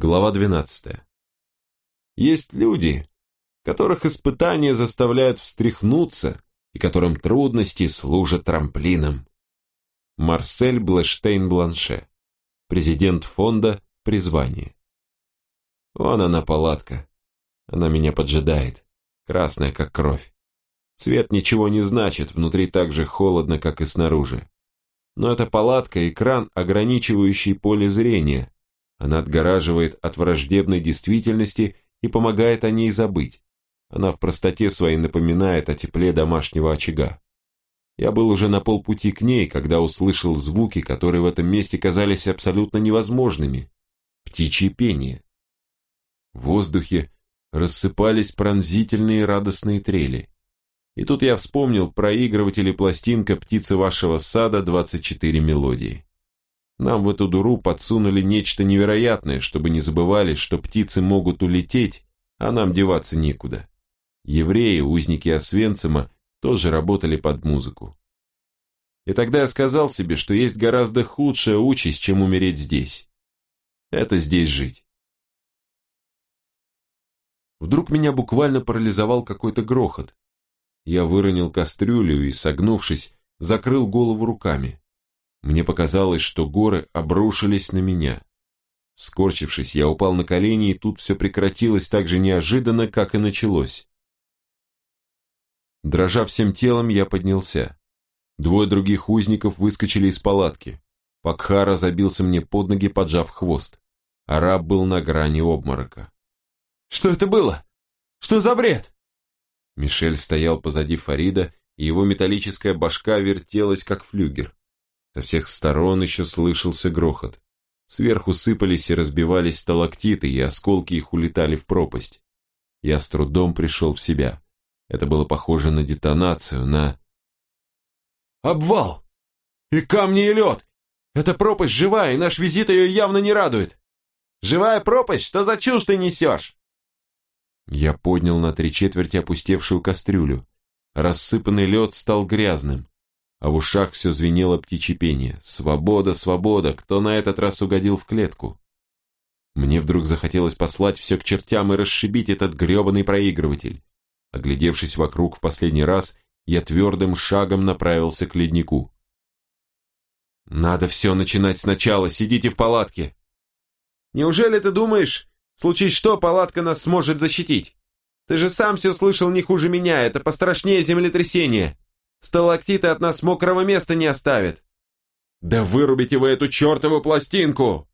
Глава 12. Есть люди, которых испытания заставляют встряхнуться и которым трудности служат трамплином. Марсель Блэштейн-Бланше, президент фонда «Призвание». Вон она палатка. Она меня поджидает, красная как кровь. Цвет ничего не значит, внутри так же холодно, как и снаружи. Но эта палатка – экран, ограничивающий поле зрения, она отгораживает от враждебной действительности и помогает о ней забыть. Она в простоте своей напоминает о тепле домашнего очага. Я был уже на полпути к ней, когда услышал звуки, которые в этом месте казались абсолютно невозможными. Птичье пение. В воздухе рассыпались пронзительные радостные трели. И тут я вспомнил проигрыватель и пластинка «Птицы вашего сада» 24 мелодии. Нам в эту дуру подсунули нечто невероятное, чтобы не забывали, что птицы могут улететь, а нам деваться некуда. Евреи, узники Освенцима, тоже работали под музыку. И тогда я сказал себе, что есть гораздо худшая участь, чем умереть здесь. Это здесь жить. Вдруг меня буквально парализовал какой-то грохот. Я выронил кастрюлю и, согнувшись, закрыл голову руками. Мне показалось, что горы обрушились на меня. Скорчившись, я упал на колени, и тут все прекратилось так же неожиданно, как и началось. Дрожа всем телом, я поднялся. Двое других узников выскочили из палатки. Пакхара забился мне под ноги, поджав хвост. Араб был на грани обморока. «Что это было? Что за бред?» Мишель стоял позади Фарида, и его металлическая башка вертелась, как флюгер. Со всех сторон еще слышался грохот. Сверху сыпались и разбивались сталактиты, и осколки их улетали в пропасть. Я с трудом пришел в себя. Это было похоже на детонацию, на... «Обвал! И камни, и лед! Эта пропасть живая, и наш визит ее явно не радует! Живая пропасть? Что за чушь ты несешь?» Я поднял на три четверти опустевшую кастрюлю. Рассыпанный лед стал грязным а в ушах все звенело птичье пение. «Свобода, свобода! Кто на этот раз угодил в клетку?» Мне вдруг захотелось послать все к чертям и расшибить этот гребаный проигрыватель. Оглядевшись вокруг в последний раз, я твердым шагом направился к леднику. «Надо все начинать сначала, сидите в палатке!» «Неужели ты думаешь, случись что, палатка нас сможет защитить? Ты же сам все слышал не хуже меня, это пострашнее землетрясения!» Сталактиты от нас мокрого места не оставят. Да вырубите вы эту чертову пластинку!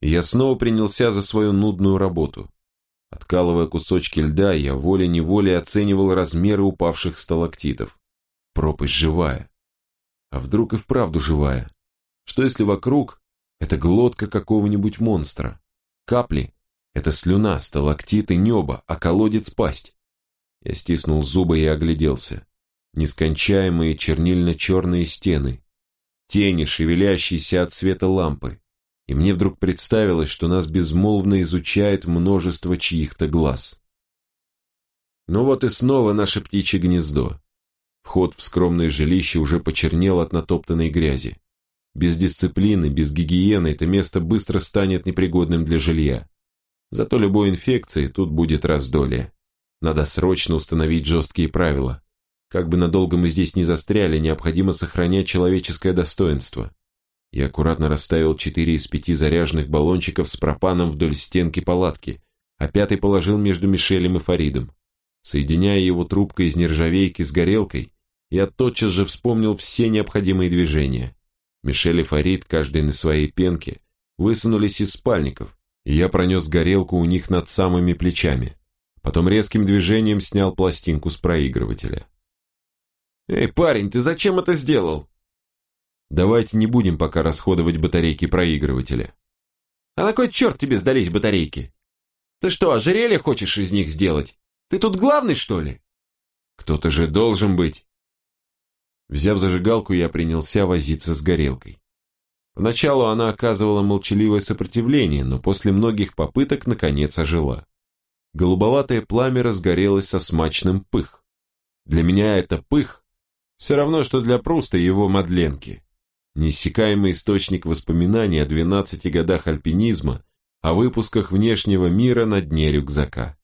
Я снова принялся за свою нудную работу. Откалывая кусочки льда, я волей-неволей оценивал размеры упавших сталактитов. Пропасть живая. А вдруг и вправду живая? Что если вокруг это глотка какого-нибудь монстра? Капли — это слюна, сталактиты — небо, а колодец — пасть. Я стиснул зубы и огляделся. Нескончаемые чернильно-черные стены, тени, шевелящиеся от света лампы. И мне вдруг представилось, что нас безмолвно изучает множество чьих-то глаз. Ну вот и снова наше птичье гнездо. Вход в скромное жилище уже почернел от натоптанной грязи. Без дисциплины, без гигиены это место быстро станет непригодным для жилья. Зато любой инфекции тут будет раздолье. Надо срочно установить жесткие правила. Как бы надолго мы здесь не застряли, необходимо сохранять человеческое достоинство. Я аккуратно расставил четыре из пяти заряженных баллончиков с пропаном вдоль стенки палатки, а пятый положил между Мишелем и Фаридом. Соединяя его трубкой из нержавейки с горелкой, я тотчас же вспомнил все необходимые движения. Мишель и Фарид, каждый на своей пенке, высунулись из спальников, и я пронес горелку у них над самыми плечами. Потом резким движением снял пластинку с проигрывателя. «Эй, парень, ты зачем это сделал?» «Давайте не будем пока расходовать батарейки проигрывателя». «А на кой черт тебе сдались батарейки? Ты что, ожерелье хочешь из них сделать? Ты тут главный, что ли?» «Кто-то же должен быть». Взяв зажигалку, я принялся возиться с горелкой. Поначалу она оказывала молчаливое сопротивление, но после многих попыток наконец ожила голубоватое пламя разгорелось со смачным пых. Для меня это пых все равно, что для Пруста его мадленки. неиссякаемый источник воспоминаний о 12 годах альпинизма, о выпусках внешнего мира на дне рюкзака.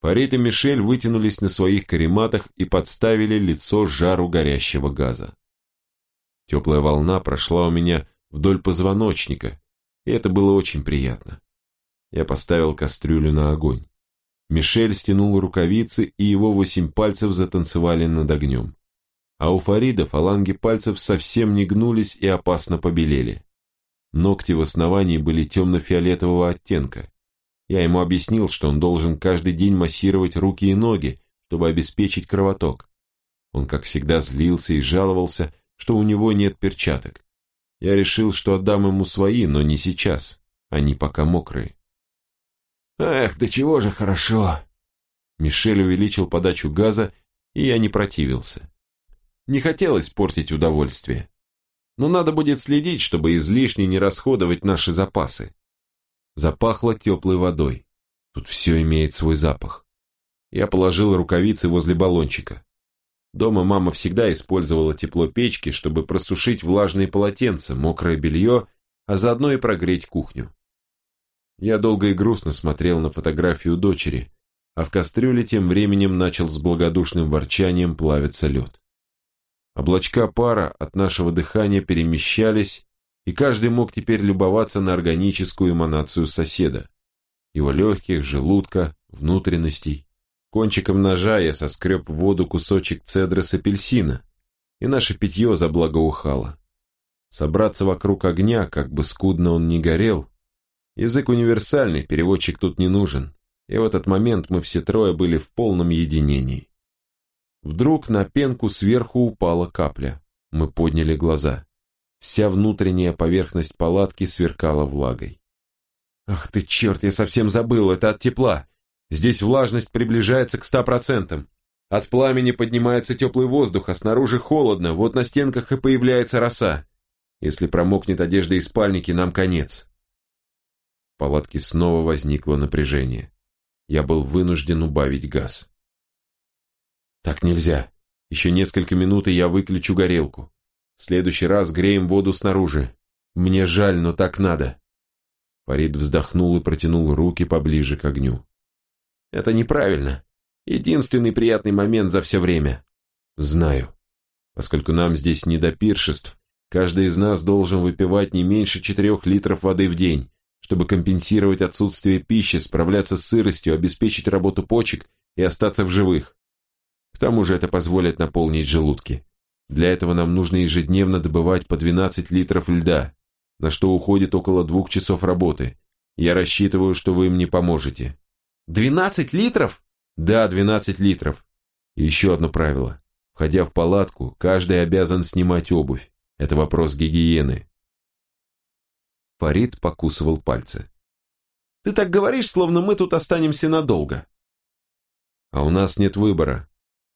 Фарид и Мишель вытянулись на своих карематах и подставили лицо жару горящего газа. Теплая волна прошла у меня вдоль позвоночника, и это было очень приятно. Я поставил кастрюлю на огонь. Мишель стянул рукавицы, и его восемь пальцев затанцевали над огнем. А у Фарида фаланги пальцев совсем не гнулись и опасно побелели. Ногти в основании были темно-фиолетового оттенка. Я ему объяснил, что он должен каждый день массировать руки и ноги, чтобы обеспечить кровоток. Он, как всегда, злился и жаловался, что у него нет перчаток. Я решил, что отдам ему свои, но не сейчас. Они пока мокрые. «Эх, да чего же хорошо!» Мишель увеличил подачу газа, и я не противился. Не хотелось портить удовольствие. Но надо будет следить, чтобы излишне не расходовать наши запасы. Запахло теплой водой. Тут все имеет свой запах. Я положил рукавицы возле баллончика. Дома мама всегда использовала тепло печки, чтобы просушить влажные полотенца, мокрое белье, а заодно и прогреть кухню. Я долго и грустно смотрел на фотографию дочери, а в кастрюле тем временем начал с благодушным ворчанием плавиться лед. Облачка пара от нашего дыхания перемещались, и каждый мог теперь любоваться на органическую эманацию соседа, его легких, желудка, внутренностей. Кончиком ножа я соскреб в воду кусочек цедры с апельсина, и наше питье заблагоухало. Собраться вокруг огня, как бы скудно он ни горел, Язык универсальный, переводчик тут не нужен. И в этот момент мы все трое были в полном единении. Вдруг на пенку сверху упала капля. Мы подняли глаза. Вся внутренняя поверхность палатки сверкала влагой. «Ах ты черт, я совсем забыл, это от тепла. Здесь влажность приближается к ста процентам. От пламени поднимается теплый воздух, а снаружи холодно, вот на стенках и появляется роса. Если промокнет одежда и спальники, нам конец палатке снова возникло напряжение. Я был вынужден убавить газ. Так нельзя. Еще несколько минут, и я выключу горелку. В следующий раз греем воду снаружи. Мне жаль, но так надо. Фарид вздохнул и протянул руки поближе к огню. Это неправильно. Единственный приятный момент за все время. Знаю. Поскольку нам здесь не до пиршеств, каждый из нас должен выпивать не меньше четырех литров воды в день, чтобы компенсировать отсутствие пищи, справляться с сыростью, обеспечить работу почек и остаться в живых. К тому же это позволит наполнить желудки. Для этого нам нужно ежедневно добывать по 12 литров льда, на что уходит около двух часов работы. Я рассчитываю, что вы мне поможете. 12 литров? Да, 12 литров. И еще одно правило. Входя в палатку, каждый обязан снимать обувь. Это вопрос гигиены. Фарид покусывал пальцы. «Ты так говоришь, словно мы тут останемся надолго». «А у нас нет выбора.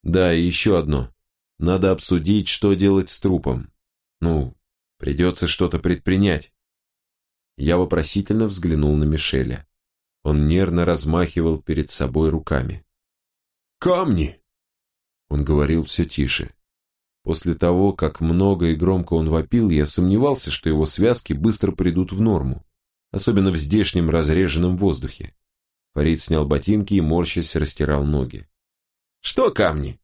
Да, и еще одно. Надо обсудить, что делать с трупом. Ну, придется что-то предпринять». Я вопросительно взглянул на Мишеля. Он нервно размахивал перед собой руками. «Камни!» Он говорил все тише. После того, как много и громко он вопил, я сомневался, что его связки быстро придут в норму, особенно в здешнем разреженном воздухе. Фарид снял ботинки и, морщась, растирал ноги. «Что камни?»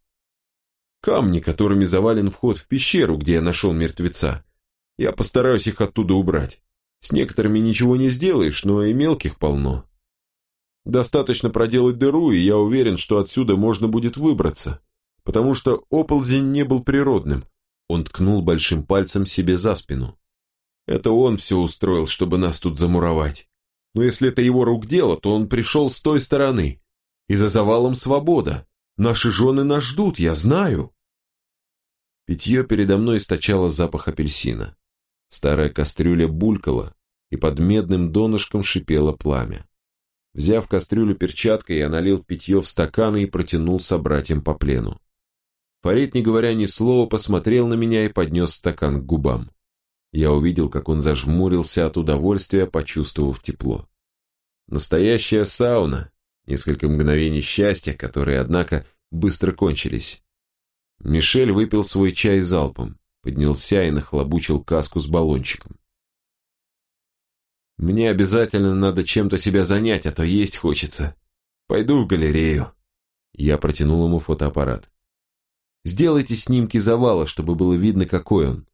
«Камни, которыми завален вход в пещеру, где я нашел мертвеца. Я постараюсь их оттуда убрать. С некоторыми ничего не сделаешь, но и мелких полно. Достаточно проделать дыру, и я уверен, что отсюда можно будет выбраться потому что оползень не был природным. Он ткнул большим пальцем себе за спину. Это он все устроил, чтобы нас тут замуровать. Но если это его рук дело, то он пришел с той стороны. И за завалом свобода. Наши жены нас ждут, я знаю. Питье передо мной источало запах апельсина. Старая кастрюля булькала, и под медным донышком шипело пламя. Взяв кастрюлю перчаткой, я налил питье в стаканы и протянул собратьям по плену. Фарид, не говоря ни слова, посмотрел на меня и поднес стакан к губам. Я увидел, как он зажмурился от удовольствия, почувствовав тепло. Настоящая сауна. Несколько мгновений счастья, которые, однако, быстро кончились. Мишель выпил свой чай залпом. По поднялся и нахлобучил каску с баллончиком. «Мне обязательно надо чем-то себя занять, а то есть хочется. Пойду в галерею». Я протянул ему фотоаппарат. «Сделайте снимки завала, чтобы было видно, какой он».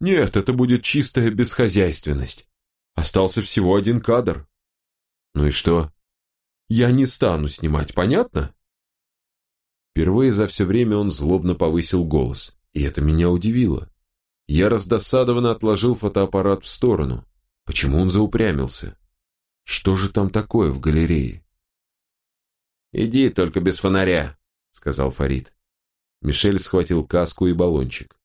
«Нет, это будет чистая бесхозяйственность. Остался всего один кадр». «Ну и что?» «Я не стану снимать, понятно?» Впервые за все время он злобно повысил голос, и это меня удивило. Я раздосадованно отложил фотоаппарат в сторону. Почему он заупрямился? Что же там такое в галерее? «Иди, только без фонаря», — сказал Фарид. Мишель схватил каску и баллончик.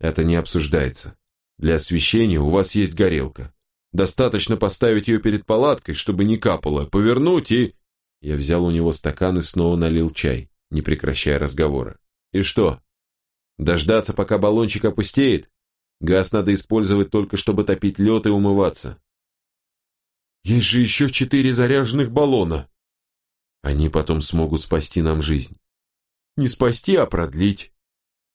«Это не обсуждается. Для освещения у вас есть горелка. Достаточно поставить ее перед палаткой, чтобы не капало, повернуть и...» Я взял у него стакан и снова налил чай, не прекращая разговора. «И что? Дождаться, пока баллончик опустеет? Газ надо использовать только, чтобы топить лед и умываться». «Есть же еще четыре заряженных баллона!» Они потом смогут спасти нам жизнь. Не спасти, а продлить.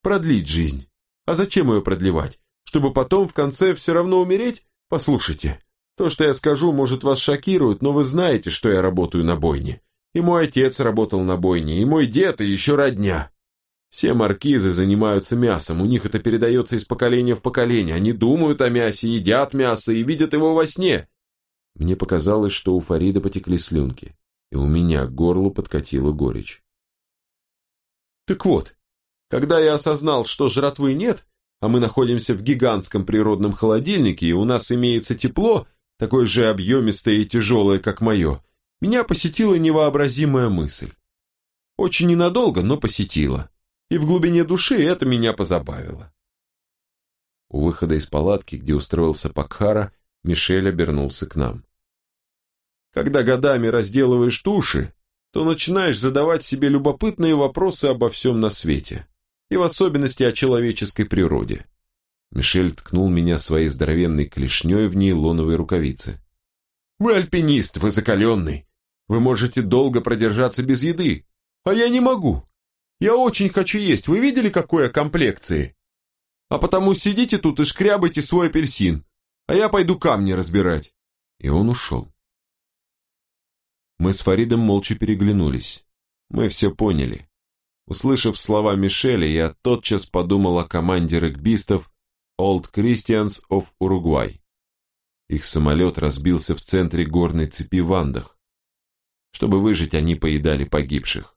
Продлить жизнь. А зачем ее продлевать? Чтобы потом в конце все равно умереть? Послушайте, то, что я скажу, может вас шокирует, но вы знаете, что я работаю на бойне. И мой отец работал на бойне, и мой дед, и еще родня. Все маркизы занимаются мясом, у них это передается из поколения в поколение. Они думают о мясе, едят мясо и видят его во сне. Мне показалось, что у Фарида потекли слюнки, и у меня к горлу подкатила горечь. Так вот, когда я осознал, что жратвы нет, а мы находимся в гигантском природном холодильнике, и у нас имеется тепло, такое же объемистое и тяжелое, как мое, меня посетила невообразимая мысль. Очень ненадолго, но посетила. И в глубине души это меня позабавило. У выхода из палатки, где устроился Пакхара, Мишель обернулся к нам. Когда годами разделываешь туши, то начинаешь задавать себе любопытные вопросы обо всем на свете, и в особенности о человеческой природе. Мишель ткнул меня своей здоровенной клешней в нейлоновой рукавице. «Вы альпинист, вы закаленный. Вы можете долго продержаться без еды, а я не могу. Я очень хочу есть, вы видели, какой я комплекции? А потому сидите тут и шкрябайте свой апельсин, а я пойду камни разбирать». И он ушел. Мы с Фаридом молча переглянулись. Мы все поняли. Услышав слова Мишеля, я тотчас подумал о команде регбистов Old Christians of Uruguay. Их самолет разбился в центре горной цепи в Андах. Чтобы выжить, они поедали погибших.